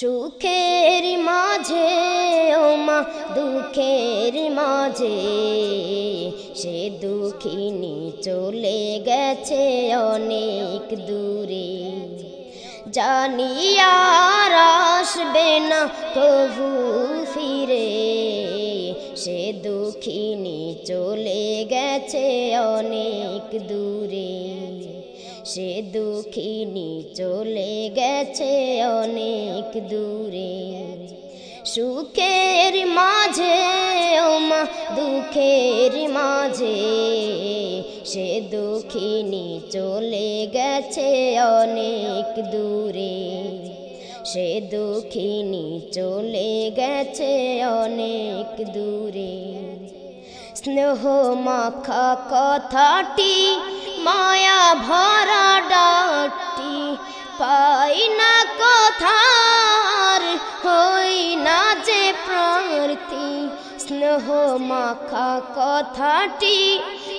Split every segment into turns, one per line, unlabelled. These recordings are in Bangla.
সুখের মাঝে, ও মা, দুঃখের মাঝে। সে দুঃখিনী চলে গেছে অনেক দূরে। জানি আর আসবে না কভু ফিরে। সে দুঃখিনী চলে গেছে অনেক দূরে। সে দুঃখিনী চলে গেছে অনেক দূরে। সুখের মাঝে, ও মা, দুঃখের মাঝে। সে দুঃখিনী চলে গেছে অনেক দূরে। সে দুঃখিনী চলে গেছে অনেক দূরে। স্নেহ মাখা কথাটি মায়া ভরা ডাকটি পাই না কথার, হই না যে প্রার্থী স্নেহ মাখা কথাটি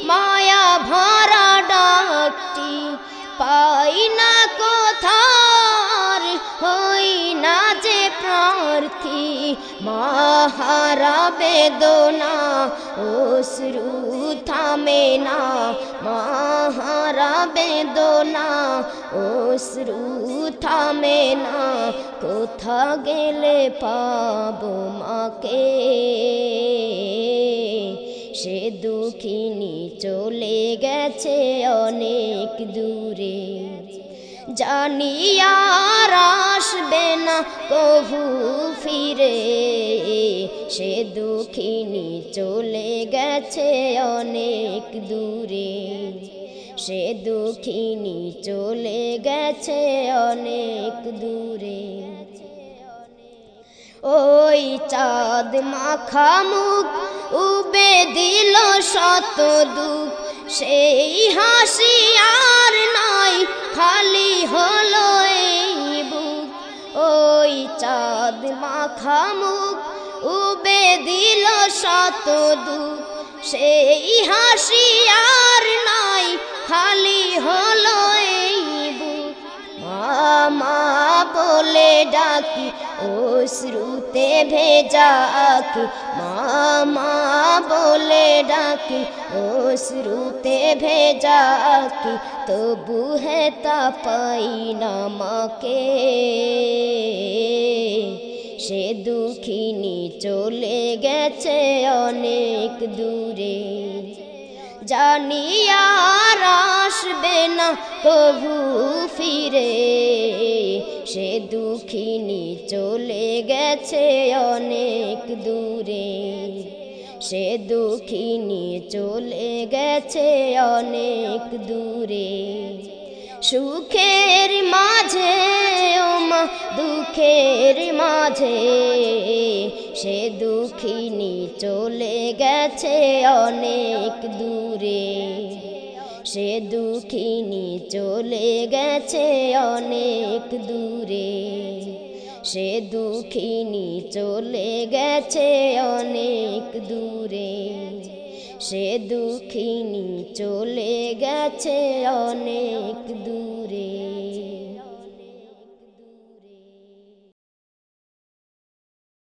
মায়া ভরা ডাকটি পাই না কথার, হই না যে প্রার্থী মাহারা বেদনা অশ্রু থামে না মাহারা বেদনা অশ্রু থামে না। কোথা গেলে পাবো মাকে? সে দুঃখিনী চলে গেছে অনেক দূরে। জানি আর আসবে না কভু ফিরে। সে দুঃখিনী চলে গেছে অনেক দূরে। সে দুঃখিনী চলে গেছে অনেক দূরে। ওই চাঁদ মাখা মুখ উবে দিল শত দুঃখ। সেই হাসি আর নাই, খালি হলো এই বুক। ওই চাঁদ মাখা মুখ উবে দিল শত দুঃখ। সেই হাসি আর নাই খালি হলো এই বুক। মা বলে ডাকি ও শ্রুতে ভেজাকি মামা বলে ডাকি ও শ্রুতে ভেজাকি তবু হে তা পাই না মাকে। সে দুঃখিনী চলে গেছে অনেক দূরে। জানি আর আসবে না কভু ফিরে। সে দুঃখিনী চলে গেছে অনেক দূরে। সে দুঃখিনী চলে গেছে অনেক দূরে। সুখের মাঝে দুঃখের মাঝে সে দুঃখিনী চলে গেছে অনেক দূরে। সে দুঃখিনী চলে গেছে অনেক দূরে। সে দুঃখিনী চলে গেছে অনেক দূরে। সে দুঃখিনী চলে গেছে অনেক দূরে।